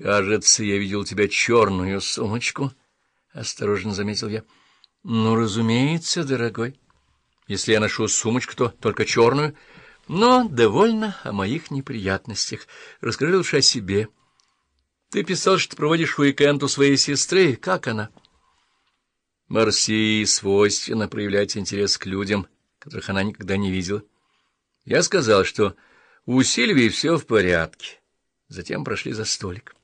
Кажется, я видел у тебя черную сумочку, — осторожно заметил я. — Ну, разумеется, дорогой. Если я ношу сумочку, то только черную. Но довольно о моих неприятностях. Расскажи лучше о себе. Ты писал, что проводишь уикенд у своей сестры. Как она? Марсии свойственно проявлять интерес к людям, которых она никогда не видела. Я сказал, что у Сильвии все в порядке. Затем прошли за столик.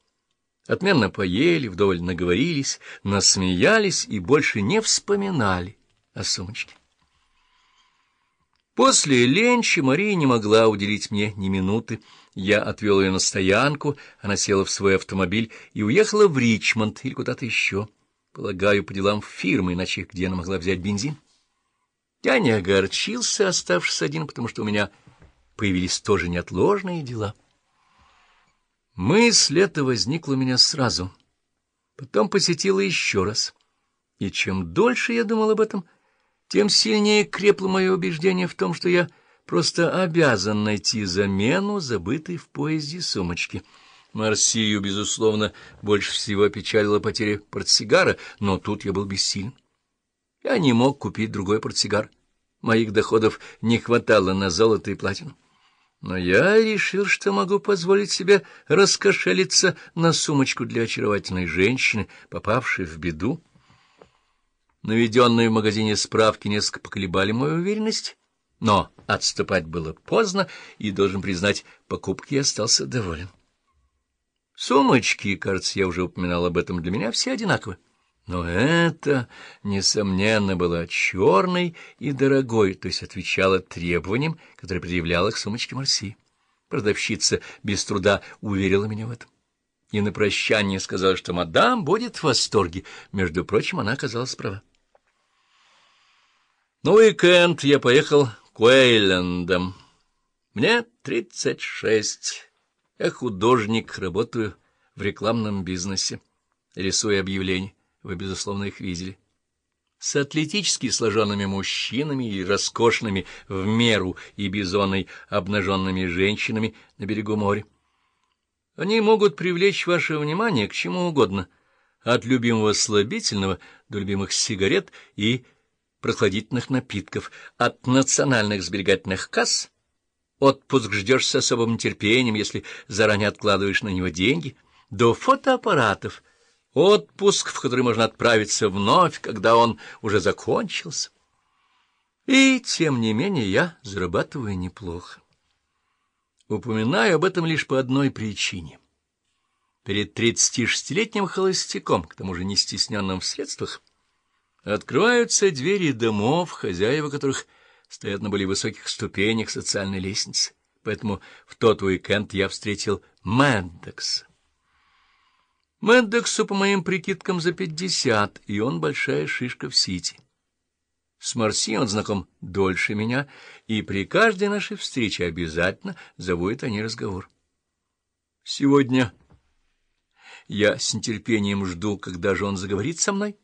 Отменно поели, вдоволь наговорились, насмеялись и больше не вспоминали о сумочке. После ленча Мария не могла уделить мне ни минуты. Я отвел ее на стоянку, она села в свой автомобиль и уехала в Ричмонд или куда-то еще. Полагаю, по делам фирмы, иначе где она могла взять бензин? Я не огорчился, оставшись один, потому что у меня появились тоже неотложные дела. Мысль эта возникла у меня сразу, потом посетила еще раз. И чем дольше я думал об этом, тем сильнее крепло мое убеждение в том, что я просто обязан найти замену забытой в поезде сумочки. Марсию, безусловно, больше всего печалила потеря портсигара, но тут я был бессилен. Я не мог купить другой портсигар. Моих доходов не хватало на золото и платину. Но я решил, что могу позволить себе раскошелиться на сумочку для очаровательной женщины, попавшей в беду. Наведенные в магазине справки несколько поколебали мою уверенность, но отступать было поздно, и, должен признать, покупки остался доволен. Сумочки, кажется, я уже упоминал об этом, для меня все одинаковы. Но это, несомненно, было черной и дорогой, то есть отвечало требованиям, которые предъявляла к сумочке Марси. Продавщица без труда уверила меня в этом. И на прощание сказала, что мадам будет в восторге. Между прочим, она оказалась права. На уикенд я поехал к Уэйлендам. Мне тридцать шесть. Я художник, работаю в рекламном бизнесе, рисую объявления. Вы, безусловно, их видели. С атлетически сложенными мужчинами и роскошными в меру и бизонной обнаженными женщинами на берегу моря. Они могут привлечь ваше внимание к чему угодно, от любимого слабительного до любимых сигарет и прохладительных напитков, от национальных сберегательных касс — Отпуск ждешь с особым терпением, если заранее откладываешь на него деньги, до фотоаппаратов, Отпуск, в который можно отправиться вновь, когда он уже закончился. И, тем не менее, я зарабатываю неплохо. Упоминаю об этом лишь по одной причине. Перед тридцатишестилетним холостяком, к тому же не стесненным в средствах, открываются двери домов, хозяева которых стоят на более высоких ступенях социальной лестницы. Поэтому в тот уикенд я встретил Мэндекса. Мэддоксу, по моим прикидкам, за пятьдесят, и он большая шишка в Сити. С Марси он знаком дольше меня, и при каждой нашей встрече обязательно заводит они разговор. Сегодня я с нетерпением жду, когда же он заговорит со мной.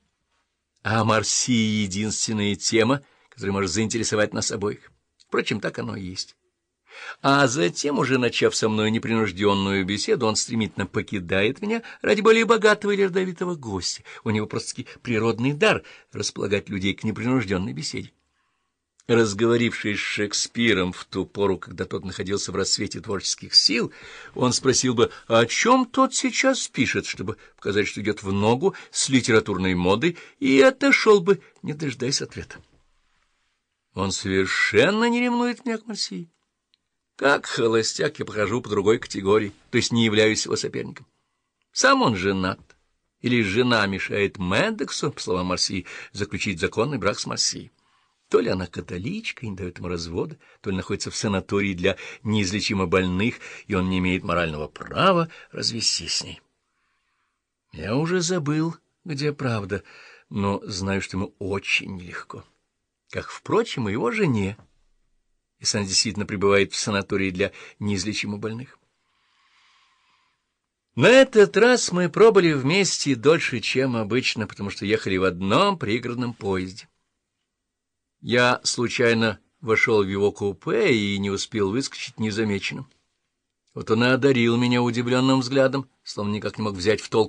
А Марси — единственная тема, которая может заинтересовать нас обоих. Впрочем, так оно и есть. А затем, уже начав со мной непринужденную беседу, он стремительно покидает меня ради более богатого или родовитого гостя. У него просто природный дар располагать людей к непринужденной беседе. Разговорившись с Шекспиром в ту пору, когда тот находился в рассвете творческих сил, он спросил бы, о чем тот сейчас пишет, чтобы показать, что идет в ногу с литературной модой, и отошел бы, не дожидаясь ответа. Он совершенно не ревнует меня к Марсии. Как холостяк я прохожу по другой категории, то есть не являюсь его соперником. Сам он женат, или жена мешает Мэддексу, по словам Марси, заключить законный брак с Марси. То ли она католичка и не дает ему развода, то ли находится в санатории для неизлечимо больных, и он не имеет морального права развестись с ней. Я уже забыл, где правда, но знаю, что ему очень нелегко. Как, впрочем, и его жене если она действительно пребывает в санатории для неизлечимо больных. На этот раз мы пробыли вместе дольше, чем обычно, потому что ехали в одном пригородном поезде. Я случайно вошел в его купе и не успел выскочить незамеченным. Вот он и одарил меня удивленным взглядом, словно никак не мог взять в толк